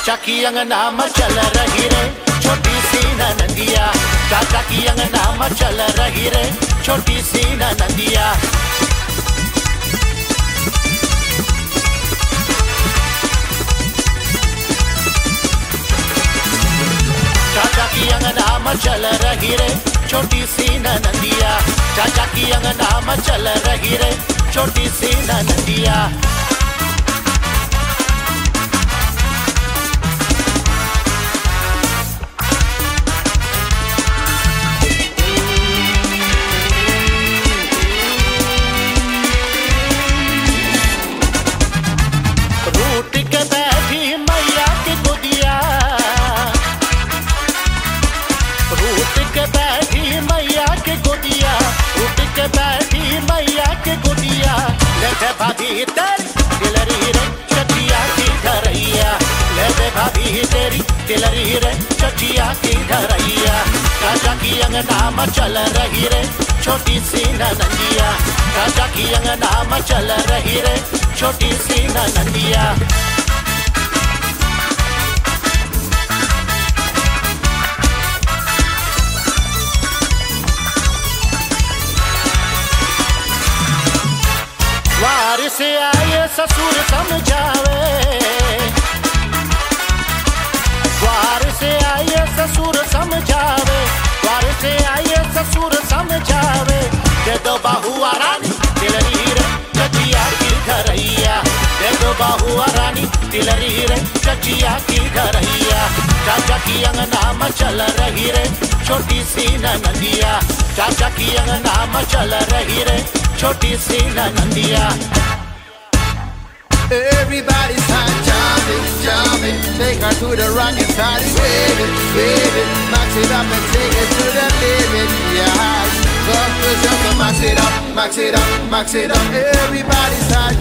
चाचा की अंगना में चल रही रे छोटी सी नंदिया चाचा की अंगना में चल रही रे छोटी सी नंदिया चाचा की अंगना में चल रही रे छोटी सी नंदिया चाचा की अंगना में चल रही रे छोटी सी नंदिया के गुदिया रूट के बैठी मैया के गुदिया ले दे भाभी तेरी दिलरी रे चचिया की धरैया। ले दे भाभी तेरी दिलरी रे चचिया की धरैया। राजा की अंगना में चल रही रे छोटी सी नंदिया राजा की अंगना में चल रही रे छोटी सी नंदिया से आए, ससुर समझावे। द्वार से आए, ससुर समझावे। द्वार से आए, ससुर समझावे। दे दो बाहुआ रानी तिलरी रे चचिया की घरैया। दे दो बाहुआ रानी तिलरी रे चचिया की घरैया। चाचा की अंगना में चल रही रे, छोटी सी नंदिया चाचा की अंगना में चल रही रे, छोटी सी नंदिया Everybody's hot, jumping, jumping. Take her to the rocket wave it, wave. Max it up and take it to the limit, yeah. Cause we're just max it up, max it up, max it up. Everybody's hot,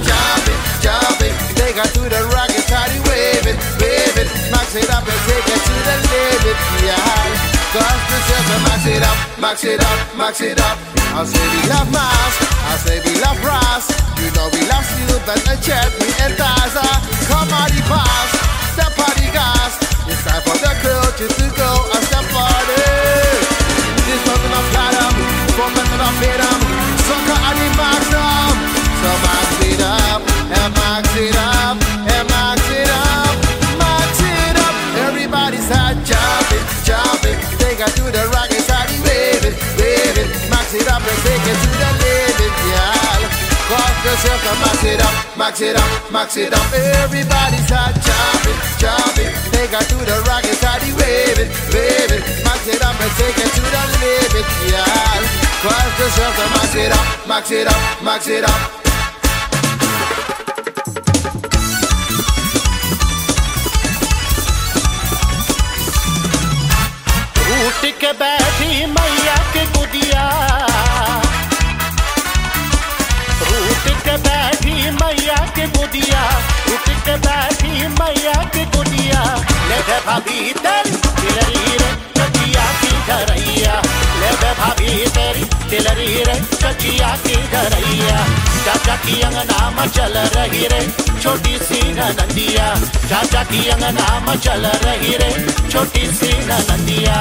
max it up, max it up, max up. I say we love Mars, I say we love Ross. You know we love Snoop and the Chet, me and Taza. Ah, come on the pass, step on the gas. It's time for the culture to go and step party. This wasn't a platinum, from the to freedom. Soccer and the maximum. So max it up, and max it up, and max it up, max it up. Everybody's hot jumping, jumping. Take her to the rocket Max it up and take it to the limit, yeah. Cause yourself and max it up, max it up, max it up. Everybody's hot jumping, jumping. Take her to the rocket side, wave it, wave it. Max it up and take it to the limit, yeah. Cause yourself and max it up, max it up, max it up. Root के बैठी मैया के गुदिया मैया के गुदिया root के बैठी मैया के गुदिया ले दे भाभी तेरी दिलरी रे चचिया की घरैया ले दे भाभी तेरी दिलरी रे चचिया की घरैया चाचा की अंगना में चल रही रे छोटी सी नंदिया चाचा की अंगना में चल रही रे छोटी सी नंदिया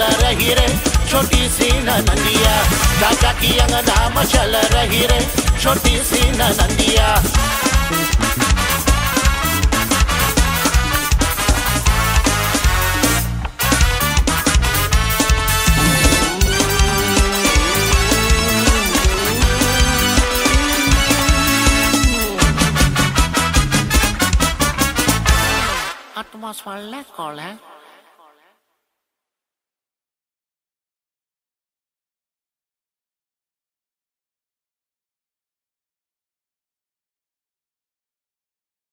में चल रही रे, छोटी सी नंदिया चाचा की अंगना में चल रही रे, छोटी सी नंदिया Atmosfär läckerle.